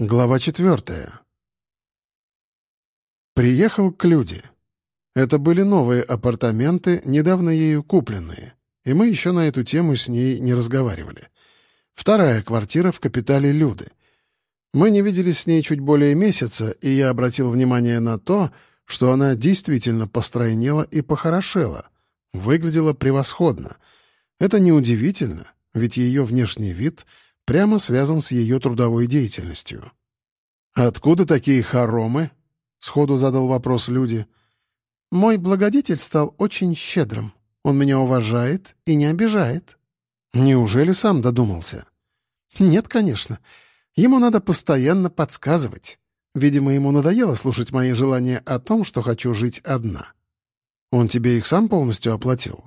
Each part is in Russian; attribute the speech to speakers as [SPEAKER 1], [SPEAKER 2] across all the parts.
[SPEAKER 1] Глава четвертая. Приехал к Люде. Это были новые апартаменты, недавно ею купленные, и мы еще на эту тему с ней не разговаривали. Вторая квартира в капитале Люды. Мы не виделись с ней чуть более месяца, и я обратил внимание на то, что она действительно постройнела и похорошела. Выглядела превосходно. Это неудивительно, ведь ее внешний вид — прямо связан с ее трудовой деятельностью. «Откуда такие хоромы?» — сходу задал вопрос люди. «Мой благодетель стал очень щедрым. Он меня уважает и не обижает». «Неужели сам додумался?» «Нет, конечно. Ему надо постоянно подсказывать. Видимо, ему надоело слушать мои желания о том, что хочу жить одна». «Он тебе их сам полностью оплатил?»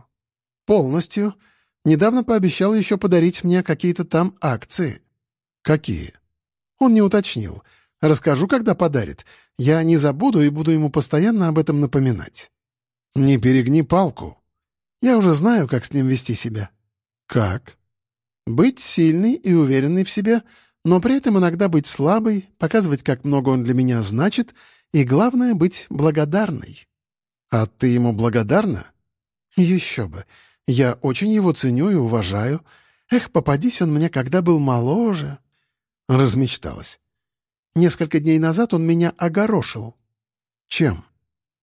[SPEAKER 1] «Полностью. Недавно пообещал еще подарить мне какие-то там акции». «Какие?» Он не уточнил. «Расскажу, когда подарит. Я не забуду и буду ему постоянно об этом напоминать». «Не перегни палку». «Я уже знаю, как с ним вести себя». «Как?» «Быть сильной и уверенной в себе, но при этом иногда быть слабой, показывать, как много он для меня значит, и, главное, быть благодарной». «А ты ему благодарна?» «Еще бы. Я очень его ценю и уважаю. Эх, попадись он мне, когда был моложе. Размечталась. Несколько дней назад он меня огорошил. Чем?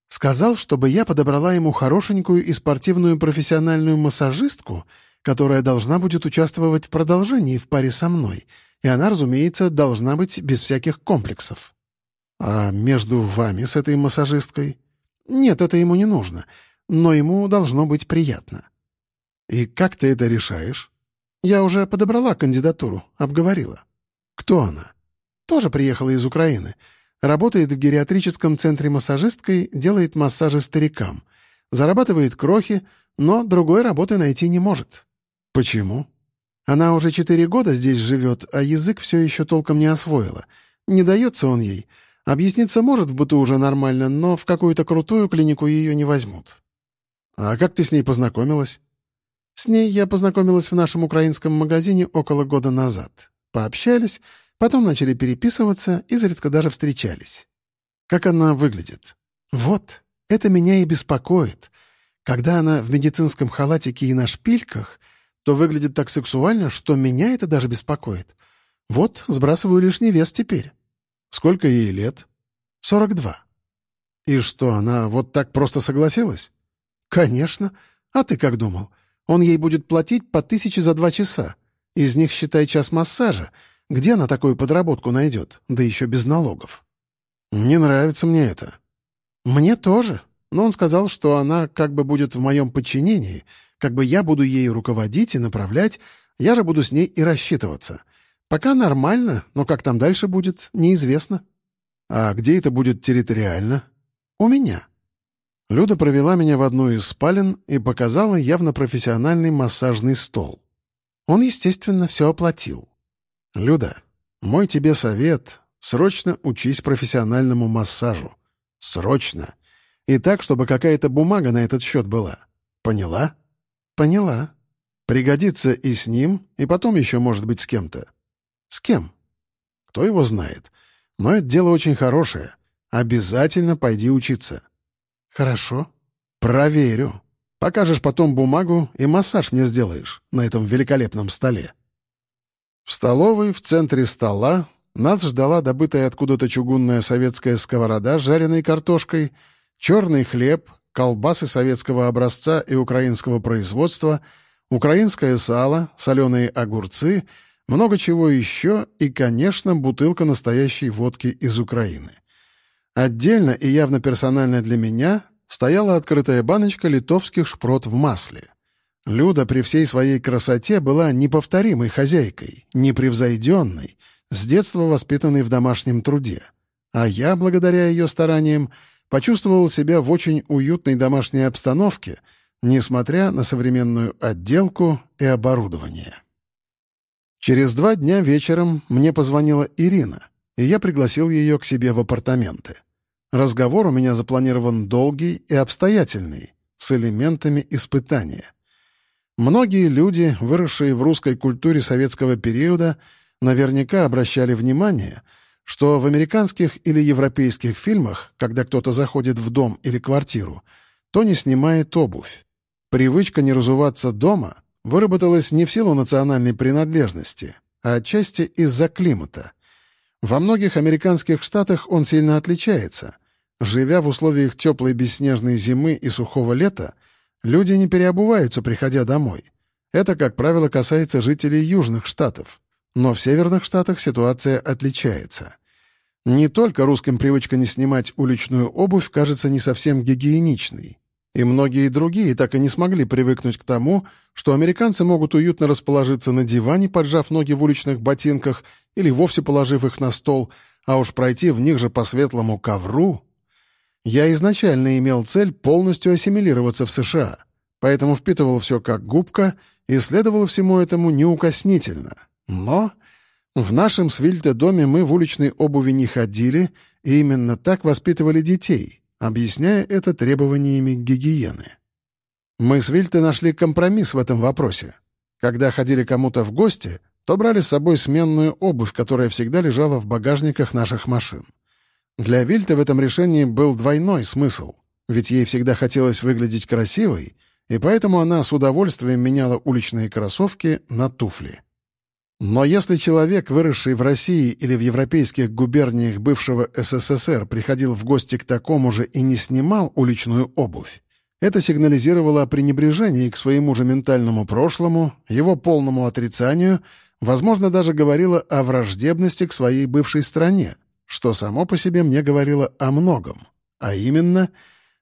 [SPEAKER 1] Сказал, чтобы я подобрала ему хорошенькую и спортивную профессиональную массажистку, которая должна будет участвовать в продолжении в паре со мной, и она, разумеется, должна быть без всяких комплексов. А между вами с этой массажисткой? Нет, это ему не нужно, но ему должно быть приятно. «И как ты это решаешь?» «Я уже подобрала кандидатуру, обговорила». «Кто она?» «Тоже приехала из Украины. Работает в гериатрическом центре массажисткой, делает массажи старикам. Зарабатывает крохи, но другой работы найти не может». «Почему?» «Она уже четыре года здесь живет, а язык все еще толком не освоила. Не дается он ей. Объясниться может в быту уже нормально, но в какую-то крутую клинику ее не возьмут». «А как ты с ней познакомилась?» С ней я познакомилась в нашем украинском магазине около года назад. Пообщались, потом начали переписываться, изредка даже встречались. Как она выглядит? Вот, это меня и беспокоит. Когда она в медицинском халатике и на шпильках, то выглядит так сексуально, что меня это даже беспокоит. Вот, сбрасываю лишний вес теперь. Сколько ей лет? Сорок два. И что, она вот так просто согласилась? Конечно. А ты как думал? Он ей будет платить по тысяче за два часа. Из них, считай, час массажа. Где она такую подработку найдет? Да еще без налогов. Не нравится мне это. Мне тоже. Но он сказал, что она как бы будет в моем подчинении, как бы я буду ею руководить и направлять, я же буду с ней и рассчитываться. Пока нормально, но как там дальше будет, неизвестно. А где это будет территориально? У меня. Люда провела меня в одну из спален и показала явно профессиональный массажный стол. Он, естественно, все оплатил. «Люда, мой тебе совет — срочно учись профессиональному массажу. Срочно. И так, чтобы какая-то бумага на этот счет была. Поняла?» «Поняла. Пригодится и с ним, и потом еще, может быть, с кем-то». «С кем?» «Кто его знает. Но это дело очень хорошее. Обязательно пойди учиться». «Хорошо. Проверю. Покажешь потом бумагу и массаж мне сделаешь на этом великолепном столе». В столовой, в центре стола, нас ждала добытая откуда-то чугунная советская сковорода с жареной картошкой, черный хлеб, колбасы советского образца и украинского производства, украинское сало, соленые огурцы, много чего еще и, конечно, бутылка настоящей водки из Украины — Отдельно и явно персонально для меня стояла открытая баночка литовских шпрот в масле. Люда при всей своей красоте была неповторимой хозяйкой, непревзойденной, с детства воспитанной в домашнем труде. А я, благодаря ее стараниям, почувствовал себя в очень уютной домашней обстановке, несмотря на современную отделку и оборудование. Через два дня вечером мне позвонила Ирина, и я пригласил ее к себе в апартаменты. Разговор у меня запланирован долгий и обстоятельный, с элементами испытания. Многие люди, выросшие в русской культуре советского периода, наверняка обращали внимание, что в американских или европейских фильмах, когда кто-то заходит в дом или квартиру, то не снимает обувь. Привычка не разуваться дома выработалась не в силу национальной принадлежности, а отчасти из-за климата. Во многих американских штатах он сильно отличается. Живя в условиях теплой бесснежной зимы и сухого лета, люди не переобуваются, приходя домой. Это, как правило, касается жителей южных штатов. Но в северных штатах ситуация отличается. Не только русским привычка не снимать уличную обувь кажется не совсем гигиеничной. И многие другие так и не смогли привыкнуть к тому, что американцы могут уютно расположиться на диване, поджав ноги в уличных ботинках или вовсе положив их на стол, а уж пройти в них же по светлому ковру. Я изначально имел цель полностью ассимилироваться в США, поэтому впитывал все как губка и следовал всему этому неукоснительно — но в нашем свильте доме мы в уличной обуви не ходили и именно так воспитывали детей, объясняя это требованиями гигиены. Мы с Вильте нашли компромисс в этом вопросе. Когда ходили кому-то в гости, то брали с собой сменную обувь, которая всегда лежала в багажниках наших машин. Для Вильты в этом решении был двойной смысл, ведь ей всегда хотелось выглядеть красивой, и поэтому она с удовольствием меняла уличные кроссовки на туфли. Но если человек, выросший в России или в европейских губерниях бывшего СССР, приходил в гости к такому же и не снимал уличную обувь, это сигнализировало о пренебрежении к своему же ментальному прошлому, его полному отрицанию, возможно, даже говорило о враждебности к своей бывшей стране, что само по себе мне говорило о многом. А именно,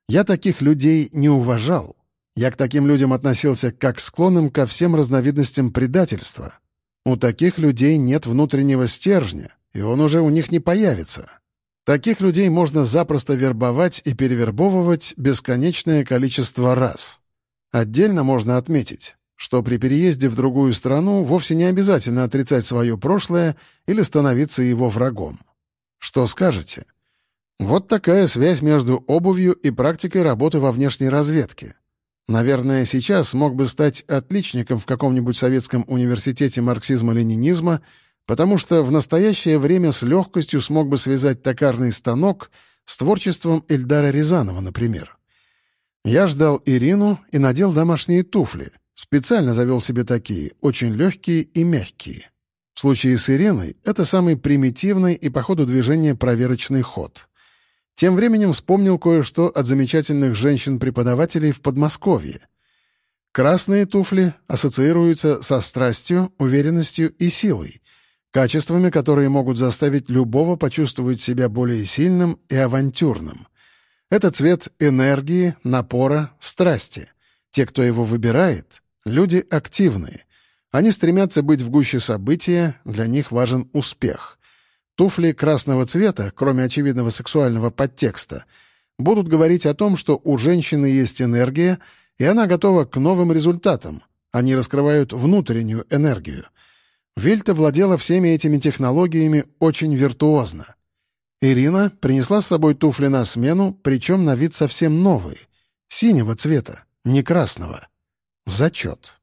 [SPEAKER 1] я таких людей не уважал. Я к таким людям относился как склонным ко всем разновидностям предательства — у таких людей нет внутреннего стержня, и он уже у них не появится. Таких людей можно запросто вербовать и перевербовывать бесконечное количество раз. Отдельно можно отметить, что при переезде в другую страну вовсе не обязательно отрицать свое прошлое или становиться его врагом. Что скажете? Вот такая связь между обувью и практикой работы во внешней разведке. Наверное, сейчас мог бы стать отличником в каком-нибудь советском университете марксизма-ленинизма, потому что в настоящее время с легкостью смог бы связать токарный станок с творчеством Эльдара Рязанова, например. Я ждал Ирину и надел домашние туфли. Специально завел себе такие, очень легкие и мягкие. В случае с Ириной это самый примитивный и по ходу движения проверочный ход — тем временем вспомнил кое-что от замечательных женщин-преподавателей в Подмосковье. Красные туфли ассоциируются со страстью, уверенностью и силой, качествами, которые могут заставить любого почувствовать себя более сильным и авантюрным. Это цвет энергии, напора, страсти. Те, кто его выбирает, люди активные. Они стремятся быть в гуще события, для них важен успех. Туфли красного цвета, кроме очевидного сексуального подтекста, будут говорить о том, что у женщины есть энергия, и она готова к новым результатам. Они раскрывают внутреннюю энергию. Вильта владела всеми этими технологиями очень виртуозно. Ирина принесла с собой туфли на смену, причем на вид совсем новые, синего цвета, не красного. Зачет.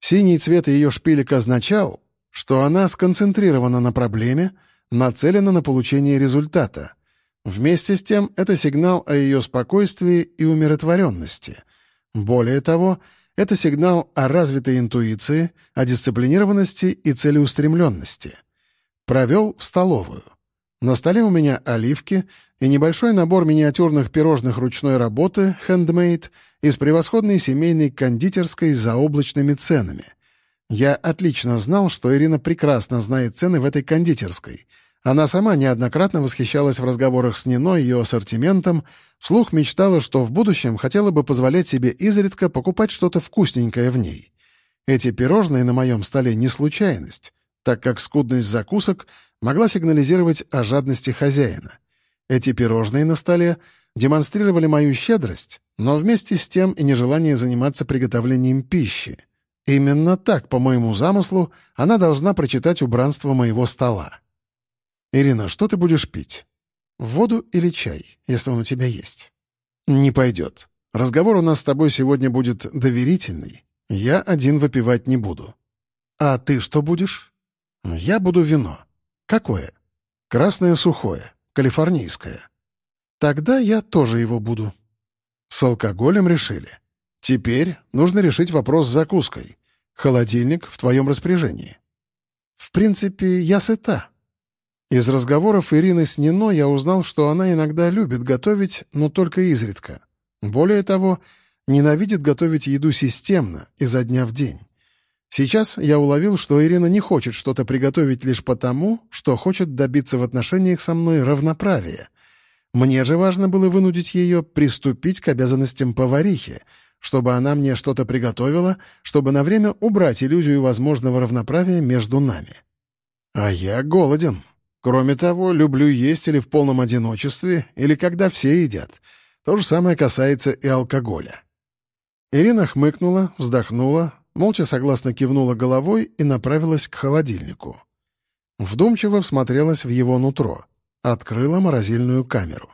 [SPEAKER 1] Синий цвет ее шпилек означал, что она сконцентрирована на проблеме, нацелена на получение результата. Вместе с тем это сигнал о ее спокойствии и умиротворенности. Более того, это сигнал о развитой интуиции, о дисциплинированности и целеустремленности. Провел в столовую. На столе у меня оливки и небольшой набор миниатюрных пирожных ручной работы, handmade, из превосходной семейной кондитерской с заоблачными ценами — я отлично знал, что Ирина прекрасно знает цены в этой кондитерской. Она сама неоднократно восхищалась в разговорах с Нино ее ассортиментом, вслух мечтала, что в будущем хотела бы позволять себе изредка покупать что-то вкусненькое в ней. Эти пирожные на моем столе не случайность, так как скудность закусок могла сигнализировать о жадности хозяина. Эти пирожные на столе демонстрировали мою щедрость, но вместе с тем и нежелание заниматься приготовлением пищи — Именно так, по моему замыслу, она должна прочитать убранство моего стола. «Ирина, что ты будешь пить? Воду или чай, если он у тебя есть?» «Не пойдет. Разговор у нас с тобой сегодня будет доверительный. Я один выпивать не буду». «А ты что будешь?» «Я буду вино. Какое?» Красное сухое, калифорнийское. Тогда я тоже его буду. С алкоголем решили. Теперь нужно решить вопрос с закуской. Холодильник в твоем распоряжении. В принципе, я сыта. Из разговоров Ирины с Нино я узнал, что она иногда любит готовить, но только изредка. Более того, ненавидит готовить еду системно, изо дня в день. Сейчас я уловил, что Ирина не хочет что-то приготовить лишь потому, что хочет добиться в отношениях со мной равноправия. Мне же важно было вынудить ее приступить к обязанностям поварихи, чтобы она мне что-то приготовила, чтобы на время убрать иллюзию возможного равноправия между нами. А я голоден. Кроме того, люблю есть или в полном одиночестве, или когда все едят. То же самое касается и алкоголя. Ирина хмыкнула, вздохнула, молча согласно кивнула головой и направилась к холодильнику. Вдумчиво всмотрелась в его нутро. Открыла морозильную камеру.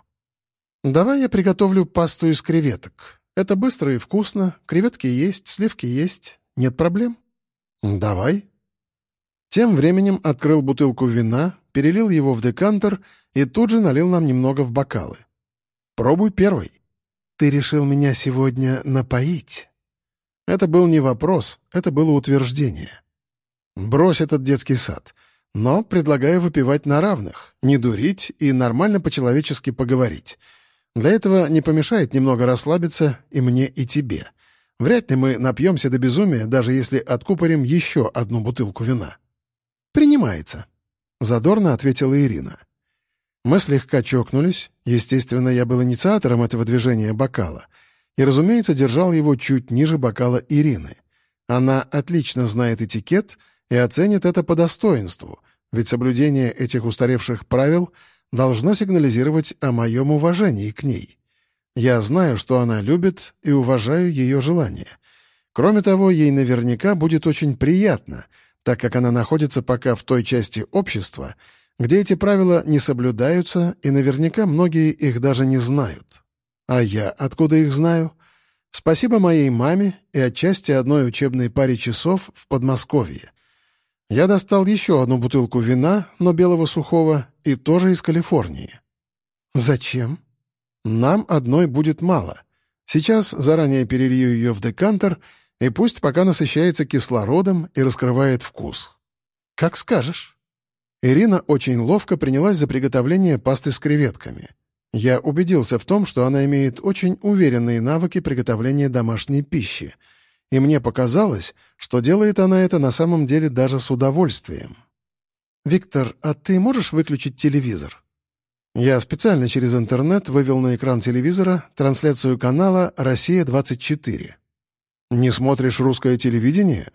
[SPEAKER 1] «Давай я приготовлю пасту из креветок. Это быстро и вкусно, креветки есть, сливки есть, нет проблем». «Давай». Тем временем открыл бутылку вина, перелил его в декантер и тут же налил нам немного в бокалы. «Пробуй первый». «Ты решил меня сегодня напоить?» Это был не вопрос, это было утверждение. «Брось этот детский сад. Но предлагаю выпивать на равных, не дурить и нормально по-человечески поговорить. Для этого не помешает немного расслабиться и мне, и тебе. Вряд ли мы напьемся до безумия, даже если откупорим еще одну бутылку вина». «Принимается», — задорно ответила Ирина. Мы слегка чокнулись, естественно, я был инициатором этого движения бокала, и, разумеется, держал его чуть ниже бокала Ирины. Она отлично знает этикет и оценит это по достоинству, ведь соблюдение этих устаревших правил должно сигнализировать о моем уважении к ней. Я знаю, что она любит и уважаю ее желания. Кроме того, ей наверняка будет очень приятно — так как она находится пока в той части общества, где эти правила не соблюдаются, и наверняка многие их даже не знают. А я откуда их знаю? Спасибо моей маме и отчасти одной учебной паре часов в Подмосковье. Я достал еще одну бутылку вина, но белого сухого, и тоже из Калифорнии. Зачем? Нам одной будет мало. Сейчас заранее перелью ее в декантер — и пусть пока насыщается кислородом и раскрывает вкус. Как скажешь. Ирина очень ловко принялась за приготовление пасты с креветками. Я убедился в том, что она имеет очень уверенные навыки приготовления домашней пищи, и мне показалось, что делает она это на самом деле даже с удовольствием. «Виктор, а ты можешь выключить телевизор?» Я специально через интернет вывел на экран телевизора трансляцию канала «Россия-24». «Не смотришь русское телевидение?»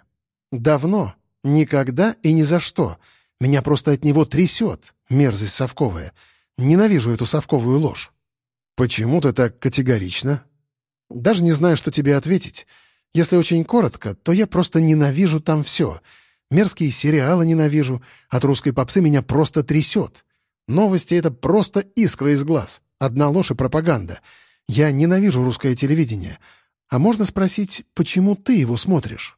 [SPEAKER 1] «Давно. Никогда и ни за что. Меня просто от него трясет. Мерзость совковая. Ненавижу эту совковую ложь». «Почему ты так категорично?» «Даже не знаю, что тебе ответить. Если очень коротко, то я просто ненавижу там все. Мерзкие сериалы ненавижу. От русской попсы меня просто трясет. Новости — это просто искра из глаз. Одна ложь и пропаганда. Я ненавижу русское телевидение. А можно спросить, почему ты его смотришь?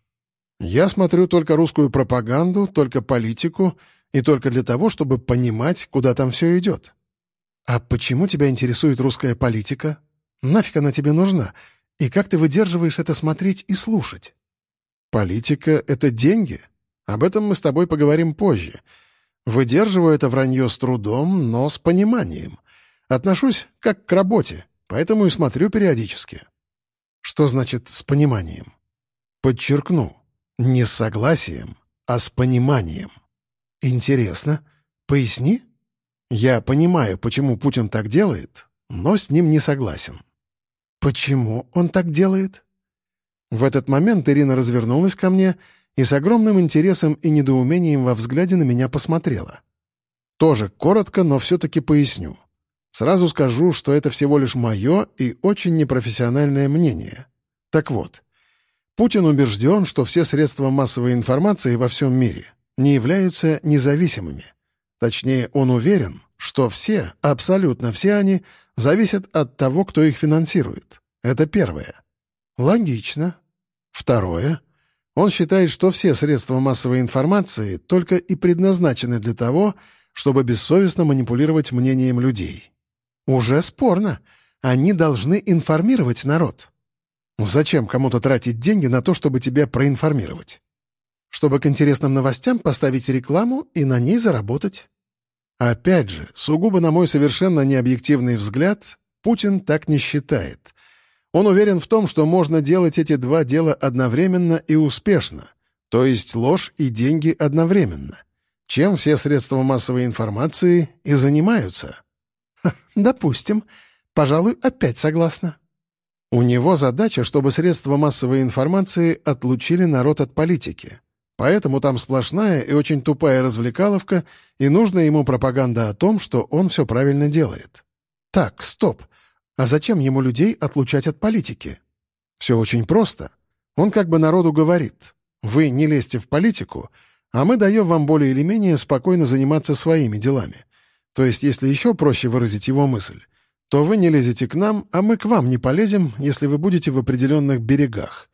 [SPEAKER 1] Я смотрю только русскую пропаганду, только политику и только для того, чтобы понимать, куда там все идет. А почему тебя интересует русская политика? Нафиг она тебе нужна? И как ты выдерживаешь это смотреть и слушать? Политика — это деньги. Об этом мы с тобой поговорим позже. Выдерживаю это вранье с трудом, но с пониманием. Отношусь как к работе, поэтому и смотрю периодически. Что значит «с пониманием»? Подчеркну, не с согласием, а с пониманием. Интересно. Поясни? Я понимаю, почему Путин так делает, но с ним не согласен. Почему он так делает? В этот момент Ирина развернулась ко мне и с огромным интересом и недоумением во взгляде на меня посмотрела. Тоже коротко, но все-таки поясню. Сразу скажу, что это всего лишь мое и очень непрофессиональное мнение. Так вот, Путин убежден, что все средства массовой информации во всем мире не являются независимыми. Точнее, он уверен, что все, абсолютно все они, зависят от того, кто их финансирует. Это первое. Логично. Второе. Он считает, что все средства массовой информации только и предназначены для того, чтобы бессовестно манипулировать мнением людей.
[SPEAKER 2] Уже спорно. Они должны информировать народ.
[SPEAKER 1] Зачем кому-то тратить деньги на то, чтобы тебя проинформировать?
[SPEAKER 2] Чтобы к интересным новостям поставить рекламу и на ней заработать.
[SPEAKER 1] Опять же, сугубо на мой совершенно необъективный взгляд, Путин так не считает. Он уверен в том, что можно делать эти два дела одновременно и успешно, то есть ложь и деньги одновременно, чем все средства массовой информации и занимаются.
[SPEAKER 2] допустим. Пожалуй, опять согласна.
[SPEAKER 1] У него задача, чтобы средства массовой информации отлучили народ от политики. Поэтому там сплошная и очень тупая развлекаловка, и нужна ему пропаганда о том, что он все правильно делает.
[SPEAKER 2] Так, стоп. А зачем ему людей отлучать от политики?
[SPEAKER 1] Все очень просто. Он как бы народу говорит, вы не лезьте в политику, а мы даем вам более или менее спокойно заниматься своими делами. То есть, если еще проще выразить его мысль, то вы не лезете к нам, а мы к вам не полезем, если вы будете в определенных берегах.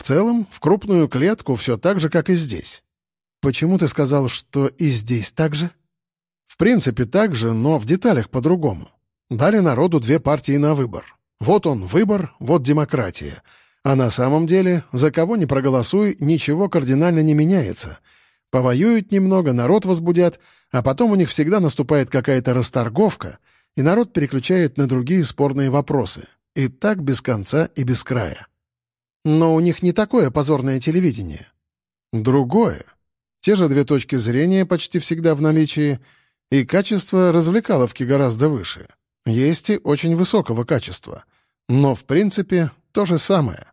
[SPEAKER 1] В целом, в крупную клетку все так же, как и здесь.
[SPEAKER 2] Почему ты сказал, что и здесь так же?
[SPEAKER 1] В принципе, так же, но в деталях по-другому. Дали народу две партии на выбор. Вот он выбор, вот демократия. А на самом деле, за кого ни проголосуй, ничего кардинально не меняется. Повоюют немного, народ возбудят, а потом у них всегда наступает какая-то расторговка, и народ переключает на другие спорные вопросы. И так без конца и без края.
[SPEAKER 2] Но у них не такое позорное телевидение.
[SPEAKER 1] Другое. Те же две точки зрения почти всегда в наличии, и качество развлекаловки гораздо выше. Есть и очень высокого качества. Но, в принципе, то же самое.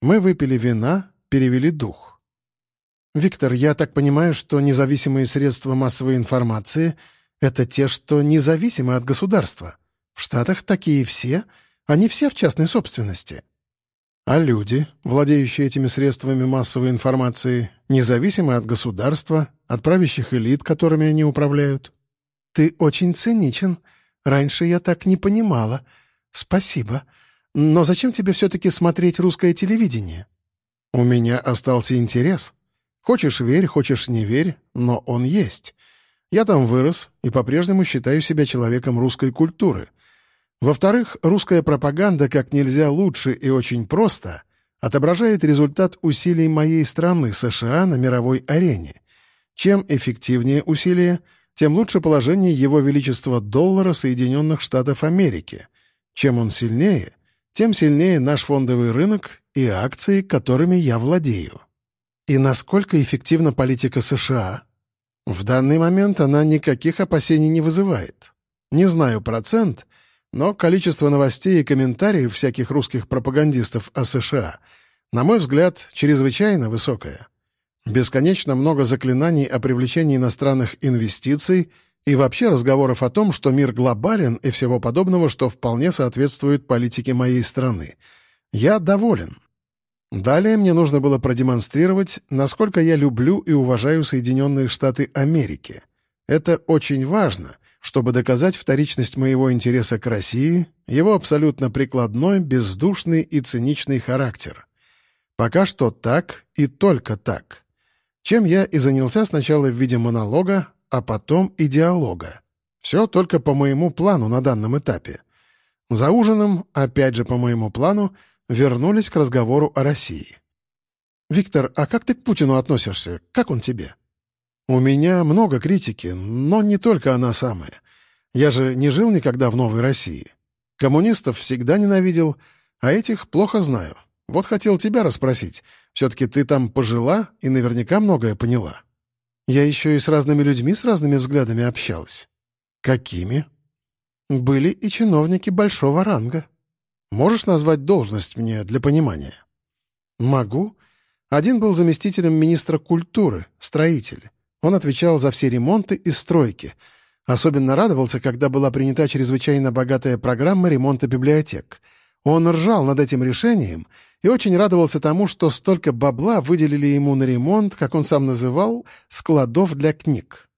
[SPEAKER 1] Мы выпили вина, перевели дух.
[SPEAKER 2] «Виктор, я так понимаю, что независимые средства массовой информации — это те, что независимы от государства. В Штатах такие все, они все в частной собственности».
[SPEAKER 1] А люди, владеющие этими средствами массовой информации, независимы от государства, от правящих элит, которыми они управляют?
[SPEAKER 2] Ты очень циничен. Раньше я так не понимала. Спасибо. Но зачем тебе все-таки смотреть русское телевидение?
[SPEAKER 1] У меня остался интерес. Хочешь — верь, хочешь — не верь, но он есть. Я там вырос и по-прежнему считаю себя человеком русской культуры. Во-вторых, русская пропаганда как нельзя лучше и очень просто отображает результат усилий моей страны, США, на мировой арене. Чем эффективнее усилия, тем лучше положение Его Величества доллара Соединенных Штатов Америки. Чем он сильнее, тем сильнее наш фондовый рынок и акции, которыми я владею.
[SPEAKER 2] И насколько эффективна политика США?
[SPEAKER 1] В данный момент она никаких опасений не вызывает. Не знаю процент, но количество новостей и комментариев всяких русских пропагандистов о США, на мой взгляд, чрезвычайно высокое. Бесконечно много заклинаний о привлечении иностранных инвестиций и вообще разговоров о том, что мир глобален и всего подобного, что вполне соответствует политике моей страны. Я доволен. Далее мне нужно было продемонстрировать, насколько я люблю и уважаю Соединенные Штаты Америки. Это очень важно, чтобы доказать вторичность моего интереса к России, его абсолютно прикладной, бездушный и циничный характер. Пока что так и только так. Чем я и занялся сначала в виде монолога, а потом и диалога. Все только по моему плану на данном этапе. За ужином, опять же по моему плану, вернулись к разговору о России. «Виктор, а как ты к Путину относишься? Как он тебе?» У меня много критики, но не только она самая. Я же не жил никогда в Новой России. Коммунистов всегда ненавидел, а этих плохо знаю. Вот хотел тебя расспросить. Все-таки ты там пожила и наверняка многое поняла.
[SPEAKER 2] Я еще и с разными людьми с разными взглядами общалась.
[SPEAKER 1] Какими?
[SPEAKER 2] Были и чиновники большого ранга.
[SPEAKER 1] Можешь назвать должность мне для понимания?
[SPEAKER 2] Могу. Один был заместителем министра культуры, строитель. Он отвечал за все ремонты и стройки. Особенно радовался, когда была принята чрезвычайно богатая программа ремонта библиотек. Он ржал над этим решением и очень радовался тому, что столько бабла выделили ему на ремонт, как он сам называл, складов для книг.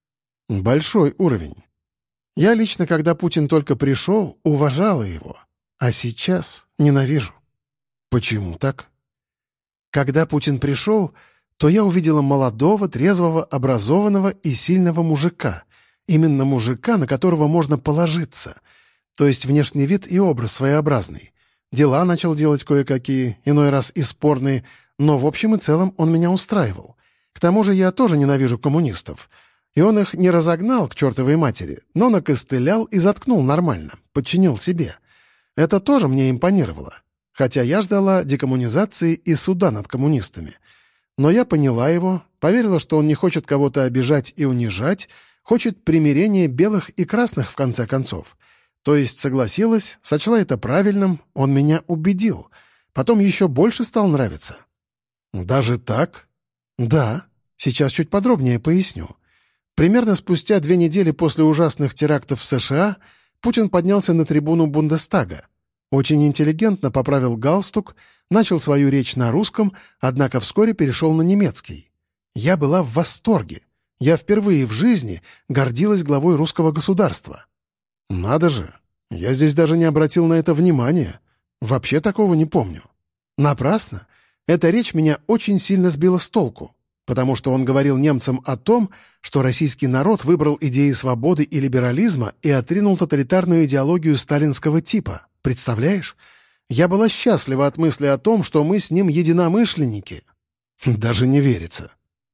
[SPEAKER 1] Большой уровень.
[SPEAKER 2] Я лично, когда Путин только пришел, уважала его, а сейчас ненавижу.
[SPEAKER 1] Почему так?
[SPEAKER 2] Когда Путин пришел, то я увидела молодого, трезвого, образованного и сильного мужика. Именно мужика, на которого можно положиться. То есть внешний вид и образ своеобразный. Дела начал делать кое-какие, иной раз и спорные, но в общем и целом он меня устраивал. К тому же я тоже ненавижу коммунистов. И он их не разогнал к чертовой матери, но накостылял и заткнул нормально, подчинил себе. Это тоже мне импонировало. Хотя я ждала декоммунизации и суда над коммунистами. Но я поняла его, поверила, что он не хочет кого-то обижать и унижать, хочет примирения белых и красных в конце концов. То есть согласилась, сочла это правильным, он меня убедил. Потом еще больше стал нравиться. «Даже так?» «Да. Сейчас чуть подробнее поясню. Примерно спустя две недели после ужасных терактов в США Путин поднялся на трибуну Бундестага. Очень интеллигентно поправил галстук, начал свою речь на русском, однако вскоре перешел на немецкий. Я была в восторге. Я впервые в жизни гордилась главой русского государства. Надо же, я здесь даже не обратил на это внимания. Вообще такого не помню. Напрасно. Эта речь меня очень сильно сбила с толку, потому что он говорил немцам о том, что российский народ выбрал идеи свободы и либерализма и отринул тоталитарную идеологию сталинского типа. Представляешь? Я была счастлива от мысли о том, что мы с ним единомышленники. Даже не верится.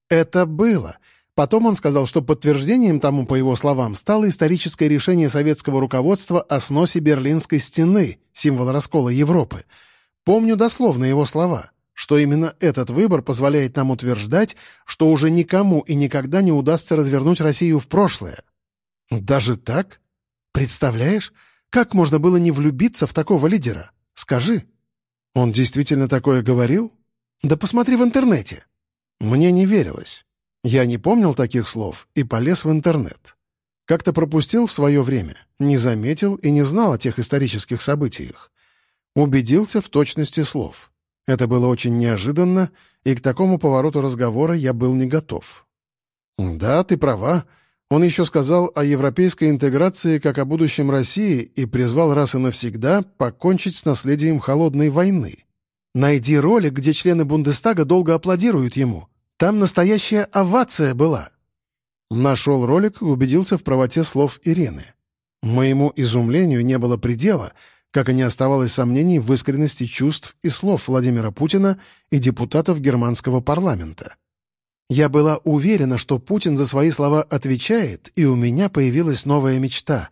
[SPEAKER 2] Это было. Потом он сказал, что подтверждением тому, по его словам, стало историческое решение советского руководства о сносе Берлинской стены, символа раскола Европы. Помню дословно его слова что именно этот выбор позволяет нам утверждать, что уже никому и никогда не удастся развернуть Россию в прошлое. Даже так? Представляешь, как можно было не влюбиться в такого лидера? Скажи. Он действительно такое говорил? Да посмотри в интернете. Мне не верилось. Я не помнил таких слов и полез в интернет. Как-то пропустил в свое время, не заметил и не знал о тех исторических событиях. Убедился в точности слов. Это было очень неожиданно, и к такому повороту разговора я был не готов. «Да, ты права. Он еще сказал о европейской интеграции как о будущем России и призвал раз и навсегда покончить с наследием холодной войны. Найди ролик, где члены Бундестага долго аплодируют ему. Там настоящая овация была». Нашел ролик убедился в правоте слов Ирины. Моему изумлению не было предела — как и не оставалось сомнений в искренности чувств и слов Владимира Путина и депутатов германского парламента. Я была уверена, что Путин за свои слова отвечает, и у меня появилась новая мечта.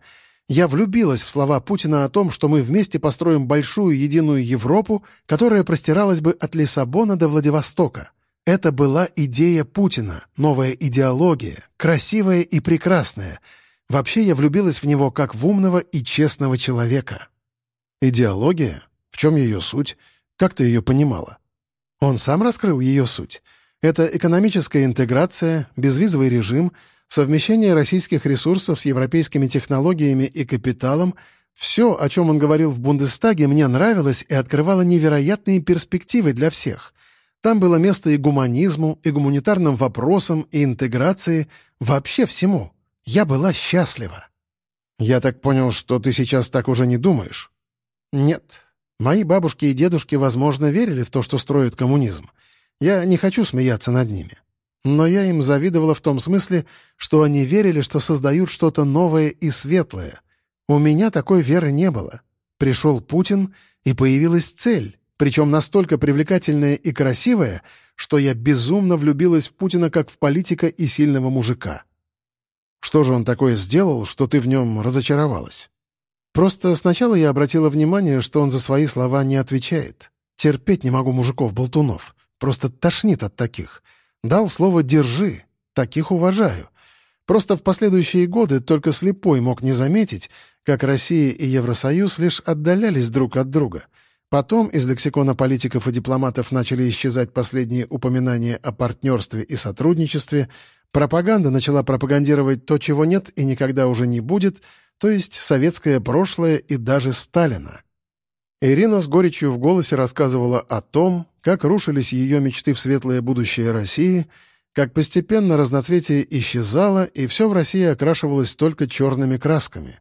[SPEAKER 2] Я влюбилась в слова Путина о том, что мы вместе построим большую единую Европу, которая простиралась бы от Лиссабона до Владивостока. Это была идея Путина, новая идеология, красивая и прекрасная. Вообще я влюбилась в него как в умного и честного человека. Идеология? В чем ее суть? Как ты ее понимала? Он сам раскрыл ее суть. Это экономическая интеграция, безвизовый режим, совмещение российских ресурсов с европейскими технологиями и капиталом — все, о чем он говорил в Бундестаге, мне нравилось и открывало невероятные перспективы для всех. Там было место и гуманизму, и гуманитарным вопросам, и интеграции, вообще всему. Я была счастлива. «Я так понял, что ты сейчас так уже не думаешь?» Нет. Мои бабушки и дедушки, возможно, верили в то, что строят коммунизм. Я не хочу смеяться над ними. Но я им завидовала в том смысле, что они верили, что создают что-то новое и светлое. У меня такой веры не было. Пришел Путин, и появилась цель, причем настолько привлекательная и красивая, что я безумно влюбилась в Путина как в политика и сильного мужика. Что же он такое сделал, что ты в нем разочаровалась? Просто сначала я обратила внимание, что он за свои слова не отвечает. Терпеть не могу мужиков-болтунов. Просто тошнит от таких. Дал слово «держи». Таких уважаю. Просто в последующие годы только слепой мог не заметить, как Россия и Евросоюз лишь отдалялись друг от друга. Потом из лексикона политиков и дипломатов начали исчезать последние упоминания о партнерстве и сотрудничестве, пропаганда начала пропагандировать то, чего нет и никогда уже не будет — то есть советское прошлое и даже Сталина. Ирина с горечью в голосе рассказывала о том, как рушились ее мечты в светлое будущее России, как постепенно разноцветие исчезало, и все в России окрашивалось только черными красками.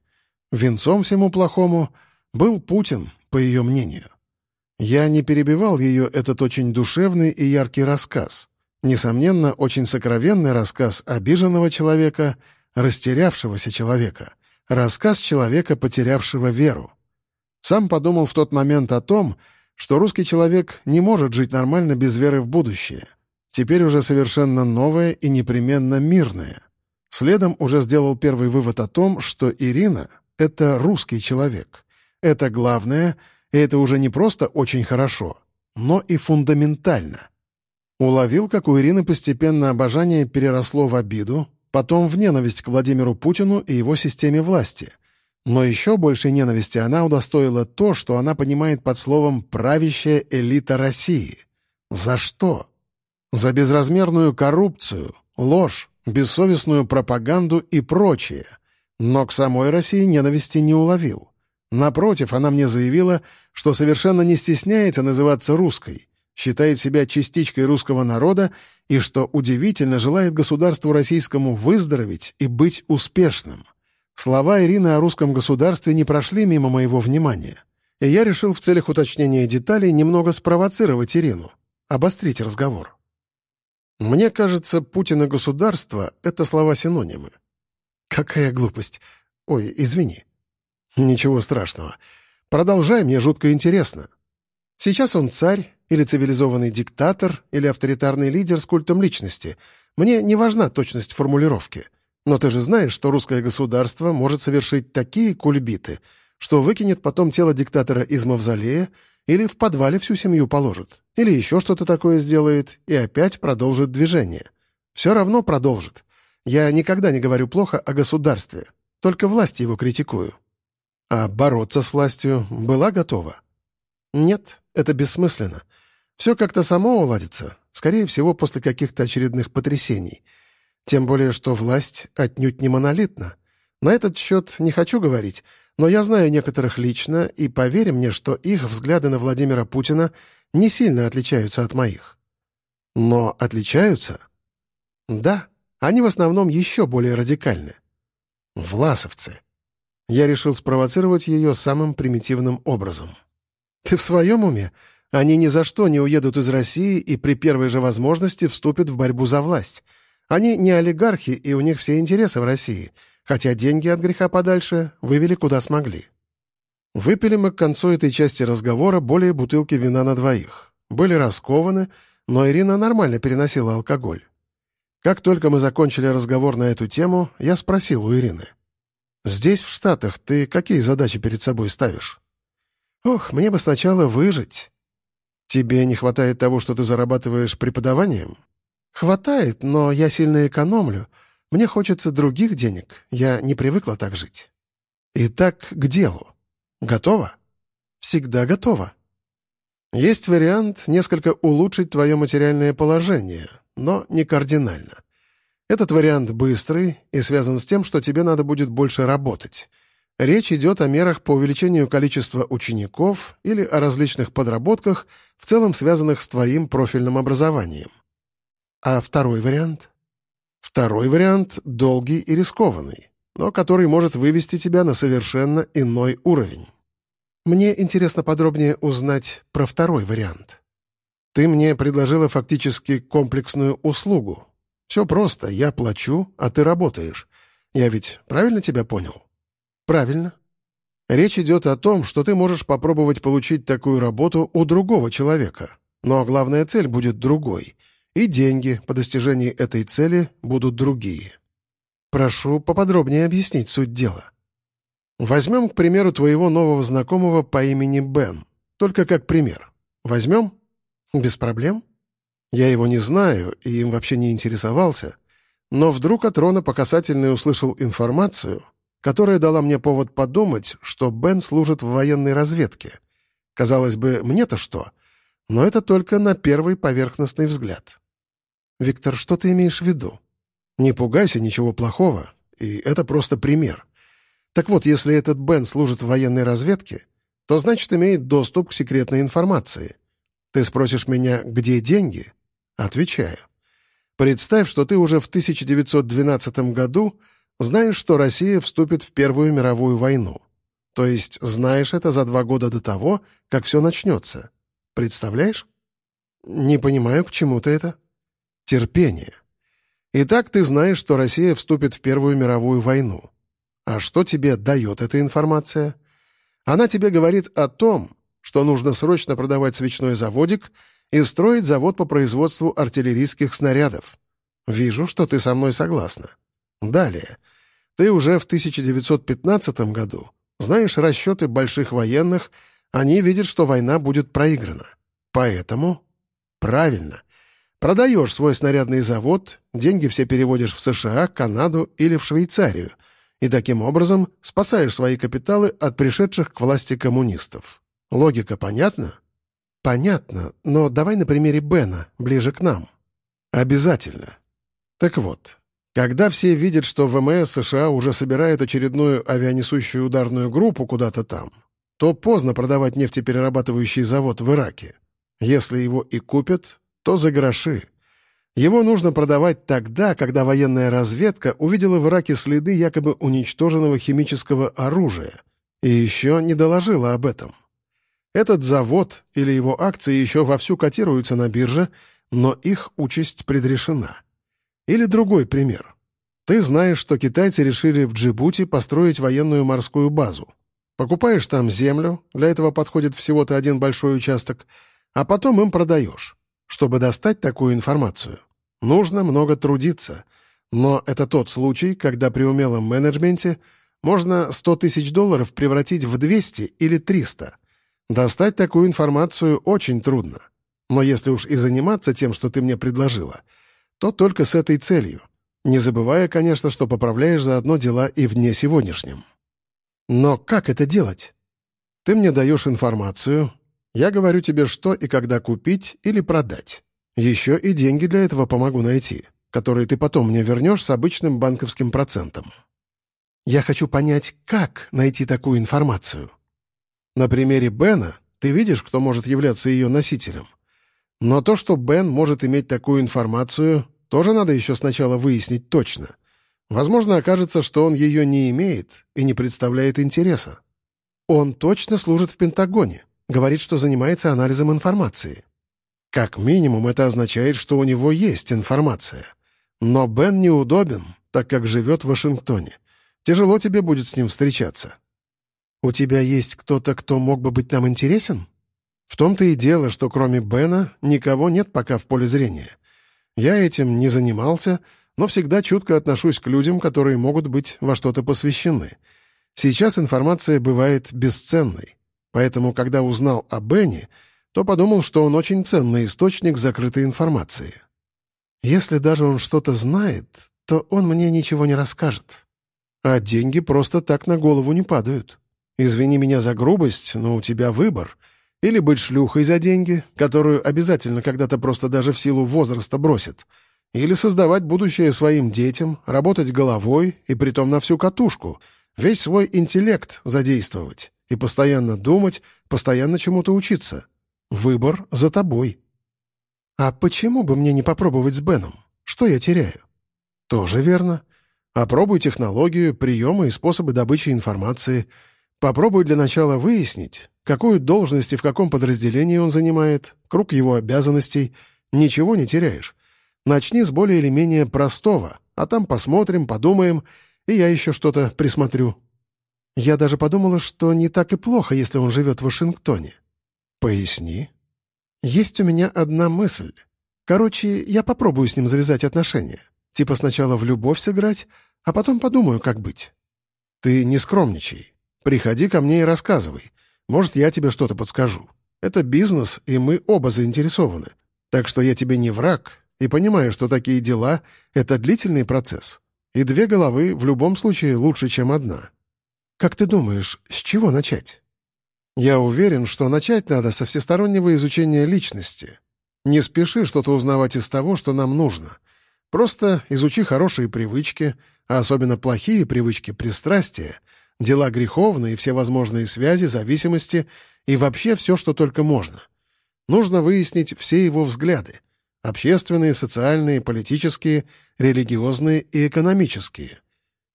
[SPEAKER 2] Венцом всему плохому был Путин, по ее мнению. Я не перебивал ее этот очень душевный и яркий рассказ. Несомненно, очень сокровенный рассказ обиженного человека —
[SPEAKER 1] растерявшегося человека, рассказ человека, потерявшего веру. Сам подумал в тот момент о том, что русский человек не может жить нормально без веры в будущее. Теперь уже совершенно новое и непременно мирное. Следом уже сделал первый вывод о том, что Ирина — это русский человек. Это главное, и это уже не просто очень хорошо, но и фундаментально. Уловил, как у Ирины постепенно обожание переросло в обиду, потом в ненависть к Владимиру Путину и его системе власти — но еще большей ненависти она удостоила то, что она понимает под словом «правящая элита России». За что? За безразмерную коррупцию, ложь, бессовестную пропаганду и прочее. Но к самой России ненависти не уловил. Напротив, она мне заявила, что совершенно не стесняется называться русской, считает себя частичкой русского народа и, что удивительно, желает государству российскому выздороветь и быть успешным. Слова Ирины о русском государстве не прошли мимо моего внимания, и я решил в целях уточнения деталей немного спровоцировать Ирину, обострить разговор. Мне кажется, Путин и государство — это слова-синонимы. Какая глупость. Ой, извини. Ничего страшного. Продолжай, мне жутко интересно. Сейчас он царь, или цивилизованный диктатор, или авторитарный лидер с культом личности. Мне не важна точность формулировки — но ты же знаешь, что русское государство может совершить такие кульбиты, что выкинет потом тело диктатора из мавзолея или в подвале всю семью положит, или еще что-то такое сделает и опять продолжит движение. Все равно продолжит. Я никогда не говорю плохо о государстве, только власти его критикую. А бороться с властью была готова? Нет, это бессмысленно. Все как-то само уладится, скорее всего, после каких-то очередных потрясений — тем более, что власть отнюдь не монолитна. На этот счет не хочу говорить, но я знаю некоторых лично, и поверь мне, что их взгляды на Владимира Путина не сильно отличаются от моих. Но отличаются? Да, они в основном еще более радикальны. Власовцы. Я решил спровоцировать ее самым примитивным образом. Ты в своем уме? Они ни за что не уедут из России и при первой же возможности вступят в борьбу за власть — они не олигархи, и у них все интересы в России, хотя деньги от греха подальше вывели куда смогли. Выпили мы к концу этой части разговора более бутылки вина на двоих. Были раскованы, но Ирина нормально переносила алкоголь. Как только мы закончили разговор на эту тему, я спросил у Ирины. «Здесь, в Штатах, ты какие задачи перед собой ставишь?» «Ох, мне бы сначала выжить». «Тебе не хватает того, что ты зарабатываешь преподаванием?» «Хватает, но я сильно экономлю. Мне хочется других денег. Я не привыкла так жить». «Итак, к делу. Готова?» «Всегда готова». «Есть вариант несколько улучшить твое материальное положение, но не кардинально. Этот вариант быстрый и связан с тем, что тебе надо будет больше работать». Речь идет о мерах по увеличению количества учеников или о различных подработках, в целом связанных с твоим профильным образованием. А второй вариант? Второй вариант — долгий и рискованный, но который может вывести тебя на совершенно иной уровень. Мне интересно подробнее узнать про второй вариант. Ты мне предложила фактически комплексную услугу. Все просто, я плачу, а ты работаешь. Я ведь правильно тебя понял? Правильно. Речь идет о том, что ты можешь попробовать получить такую работу у другого человека. Но главная цель будет другой — и деньги по достижении этой цели будут другие. Прошу поподробнее объяснить суть дела. Возьмем, к примеру, твоего нового знакомого по имени Бен. Только как пример. Возьмем? Без проблем. Я его не знаю и им вообще не интересовался, но вдруг от Рона по касательной услышал информацию, которая дала мне повод подумать, что Бен служит в военной разведке. Казалось бы, мне-то что? Но это только на первый поверхностный взгляд. «Виктор, что ты имеешь в виду?» «Не пугайся, ничего плохого. И это просто пример. Так вот, если этот Бен служит в военной разведке, то значит имеет доступ к секретной информации. Ты спросишь меня, где деньги? Отвечаю. Представь, что ты уже в 1912 году знаешь, что Россия вступит в Первую мировую войну. То есть знаешь это за два года до того, как все начнется. Представляешь? Не понимаю, к чему ты это. Терпение. Итак, ты знаешь, что Россия вступит в Первую мировую войну. А что тебе дает эта информация? Она тебе говорит о том, что нужно срочно продавать свечной заводик и строить завод по производству артиллерийских снарядов. Вижу, что ты со мной согласна. Далее. Ты уже в 1915 году знаешь расчеты больших военных, они видят, что война будет проиграна. Поэтому... Правильно. Продаешь свой снарядный завод, деньги все переводишь в США, Канаду или в Швейцарию, и таким образом спасаешь свои капиталы от пришедших к власти коммунистов. Логика понятна? Понятно, но давай на примере Бена, ближе к нам. Обязательно. Так вот, когда все видят, что ВМС США уже собирает очередную авианесущую ударную группу куда-то там, то поздно продавать нефтеперерабатывающий завод в Ираке. Если его и купят, то за гроши. Его нужно продавать тогда, когда военная разведка увидела в Ираке следы якобы уничтоженного химического оружия и еще не доложила об этом. Этот завод или его акции еще вовсю котируются на бирже, но их участь предрешена. Или другой пример. Ты знаешь, что китайцы решили в Джибути построить военную морскую базу. Покупаешь там землю, для этого подходит всего-то один большой участок, а потом им продаешь. Чтобы достать такую информацию, нужно много трудиться. Но это тот случай, когда при умелом менеджменте можно 100 тысяч долларов превратить в 200 или 300. Достать такую информацию очень трудно. Но если уж и заниматься тем, что ты мне предложила, то только с этой целью. Не забывая, конечно, что поправляешь заодно дела и вне сегодняшнем. Но как это делать? Ты мне даешь информацию, я говорю тебе, что и когда купить или продать. Еще и деньги для этого помогу найти, которые ты потом мне вернешь с обычным банковским процентом. Я хочу понять, как найти такую информацию. На примере Бена ты видишь, кто может являться ее носителем. Но то, что Бен может иметь такую информацию, тоже надо еще сначала выяснить точно — Возможно, окажется, что он ее не имеет и не представляет интереса. Он точно служит в Пентагоне, говорит, что занимается анализом информации. Как минимум, это означает, что у него есть информация. Но Бен неудобен, так как живет в Вашингтоне. Тяжело тебе будет с ним встречаться. У тебя есть кто-то, кто мог бы быть нам интересен? В том-то и дело, что кроме Бена никого нет пока в поле зрения. Я этим не занимался, но всегда чутко отношусь к людям, которые могут быть во что-то посвящены. Сейчас информация бывает бесценной, поэтому, когда узнал о Бенни, то подумал, что он очень ценный источник закрытой информации. Если даже он что-то знает, то он мне ничего не расскажет. А деньги просто так на голову не падают. Извини меня за грубость, но у тебя выбор. Или быть шлюхой за деньги, которую обязательно когда-то просто даже в силу возраста бросит — или создавать будущее своим детям, работать головой, и притом на всю катушку, весь свой интеллект задействовать, и постоянно думать, постоянно чему-то учиться. Выбор за тобой. А почему бы мне не попробовать с Беном? Что я теряю? Тоже верно. Опробуй технологию, приемы и способы добычи информации. Попробуй для начала выяснить, какую должность и в каком подразделении он занимает, круг его обязанностей. Ничего не теряешь. Начни с более или менее простого, а там посмотрим, подумаем, и я еще что-то присмотрю. Я даже подумала, что не так и плохо, если он живет в Вашингтоне. Поясни. Есть у меня одна мысль. Короче, я попробую с ним завязать отношения. Типа сначала в любовь сыграть, а потом подумаю, как быть. Ты не скромничай. Приходи ко мне и рассказывай. Может, я тебе что-то подскажу. Это бизнес, и мы оба заинтересованы. Так что я тебе не враг, и понимаю, что такие дела — это длительный процесс, и две головы в любом случае лучше, чем одна. Как ты думаешь, с чего начать? Я уверен, что начать надо со всестороннего изучения личности. Не спеши что-то узнавать из того, что нам нужно. Просто изучи хорошие привычки, а особенно плохие привычки, пристрастия, дела греховные, все возможные связи, зависимости и вообще все, что только можно. Нужно выяснить все его взгляды — Общественные, социальные, политические, религиозные и экономические.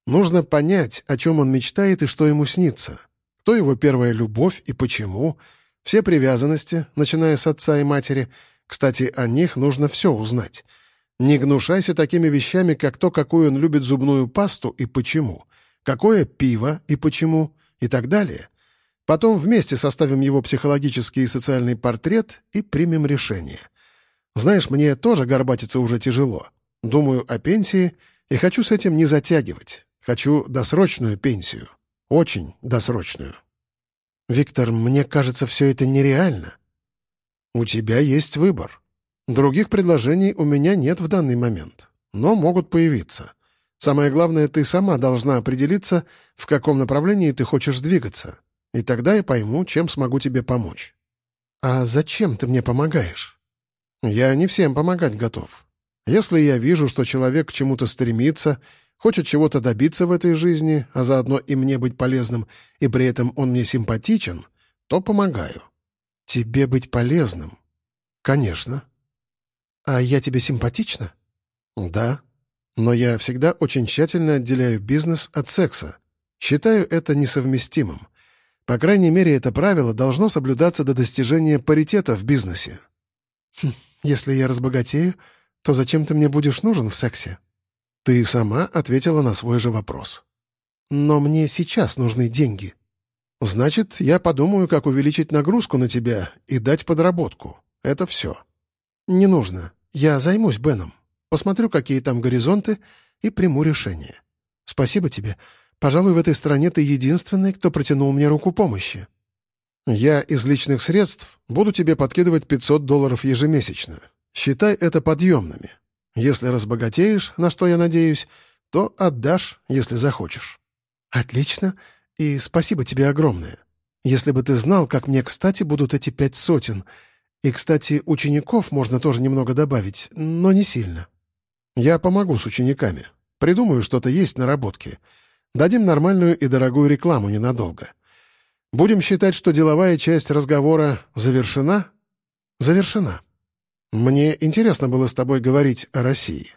[SPEAKER 1] Нужно понять, о чем он мечтает и что ему снится. Кто его первая любовь и почему. Все привязанности, начиная с отца и матери. Кстати, о них нужно все узнать. Не гнушайся такими вещами, как то, какую он любит зубную пасту и почему, какое пиво и почему, и так далее. Потом вместе составим его психологический и социальный портрет и примем решение. Знаешь, мне тоже горбатиться уже тяжело. Думаю о пенсии и хочу с этим не затягивать. Хочу досрочную пенсию. Очень досрочную.
[SPEAKER 2] Виктор, мне кажется, все это нереально.
[SPEAKER 1] У тебя есть выбор. Других предложений у меня нет в данный момент, но могут появиться. Самое главное, ты сама должна определиться, в каком направлении ты хочешь двигаться. И тогда я пойму, чем смогу тебе помочь.
[SPEAKER 2] А зачем ты мне помогаешь?
[SPEAKER 1] Я не всем помогать готов. Если я вижу, что человек к чему-то стремится, хочет чего-то добиться в этой жизни, а заодно и мне быть полезным, и при этом он мне симпатичен, то помогаю.
[SPEAKER 2] Тебе быть полезным?
[SPEAKER 1] Конечно.
[SPEAKER 2] «А я тебе симпатична?»
[SPEAKER 1] «Да. Но я всегда очень тщательно отделяю бизнес от секса. Считаю это несовместимым. По крайней мере, это правило должно соблюдаться до достижения паритета в бизнесе».
[SPEAKER 2] Хм, «Если я разбогатею, то зачем ты мне будешь нужен в сексе?»
[SPEAKER 1] «Ты сама ответила на свой же вопрос».
[SPEAKER 2] «Но мне сейчас нужны деньги».
[SPEAKER 1] «Значит, я подумаю, как увеличить нагрузку на тебя и дать подработку. Это все».
[SPEAKER 2] «Не нужно. Я займусь Беном. Посмотрю, какие там горизонты, и приму решение. Спасибо тебе. Пожалуй, в этой стране ты единственный, кто протянул мне руку помощи».
[SPEAKER 1] «Я из личных средств буду тебе подкидывать 500 долларов ежемесячно. Считай это подъемными. Если разбогатеешь, на что я надеюсь, то отдашь, если захочешь».
[SPEAKER 2] «Отлично, и спасибо тебе огромное. Если бы ты знал, как мне кстати будут эти пять сотен — и, кстати, учеников можно тоже немного добавить, но не сильно.
[SPEAKER 1] Я помогу с учениками. Придумаю что-то есть наработки. Дадим нормальную и дорогую рекламу ненадолго. Будем считать, что деловая часть разговора завершена?
[SPEAKER 2] Завершена.
[SPEAKER 1] Мне интересно было с тобой говорить о России.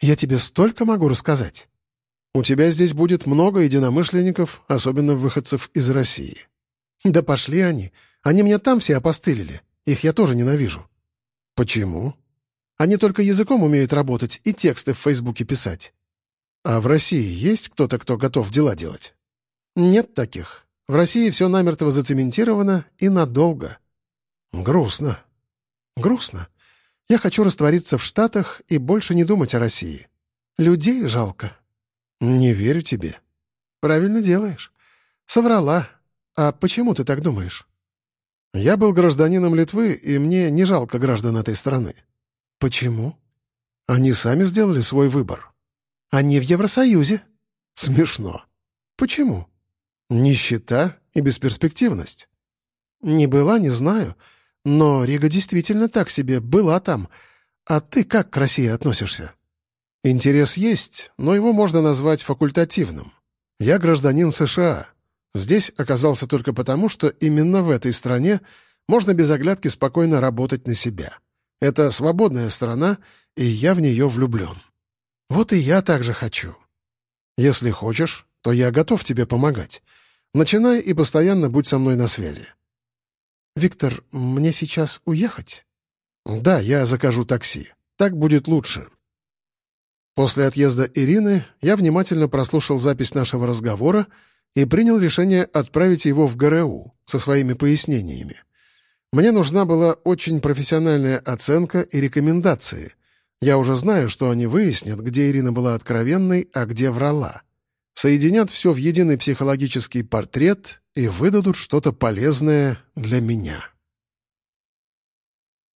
[SPEAKER 2] Я тебе столько могу рассказать.
[SPEAKER 1] У тебя здесь будет много единомышленников, особенно выходцев из России.
[SPEAKER 2] Да пошли они. Они меня там все опостылили. Их я тоже ненавижу».
[SPEAKER 1] «Почему?»
[SPEAKER 2] «Они только языком умеют работать и тексты в Фейсбуке писать».
[SPEAKER 1] «А в России есть кто-то, кто готов дела делать?»
[SPEAKER 2] «Нет таких. В России все намертво зацементировано и надолго».
[SPEAKER 1] «Грустно».
[SPEAKER 2] «Грустно. Я хочу раствориться в Штатах и больше не думать о России. Людей жалко».
[SPEAKER 1] «Не верю тебе».
[SPEAKER 2] «Правильно делаешь. Соврала. А почему ты так думаешь?»
[SPEAKER 1] Я был гражданином Литвы, и мне не жалко граждан этой страны.
[SPEAKER 2] Почему?
[SPEAKER 1] Они сами сделали свой выбор.
[SPEAKER 2] Они в Евросоюзе.
[SPEAKER 1] Смешно.
[SPEAKER 2] Почему?
[SPEAKER 1] Нищета и бесперспективность.
[SPEAKER 2] Не была, не знаю. Но Рига действительно так себе, была там. А ты как к России относишься?
[SPEAKER 1] Интерес есть, но его можно назвать факультативным. Я гражданин США. Здесь оказался только потому, что именно в этой стране можно без оглядки спокойно работать на себя. Это свободная страна, и я в нее влюблен.
[SPEAKER 2] Вот и я так же хочу.
[SPEAKER 1] Если хочешь, то я готов тебе помогать. Начинай и постоянно будь со мной на связи.
[SPEAKER 2] Виктор, мне сейчас уехать?
[SPEAKER 1] Да, я закажу такси. Так будет лучше. После отъезда Ирины я внимательно прослушал запись нашего разговора и принял решение отправить его в ГРУ со своими пояснениями. Мне нужна была очень профессиональная оценка и рекомендации. Я уже знаю, что они выяснят, где Ирина была откровенной, а где врала. Соединят все в единый психологический портрет и выдадут что-то полезное для меня.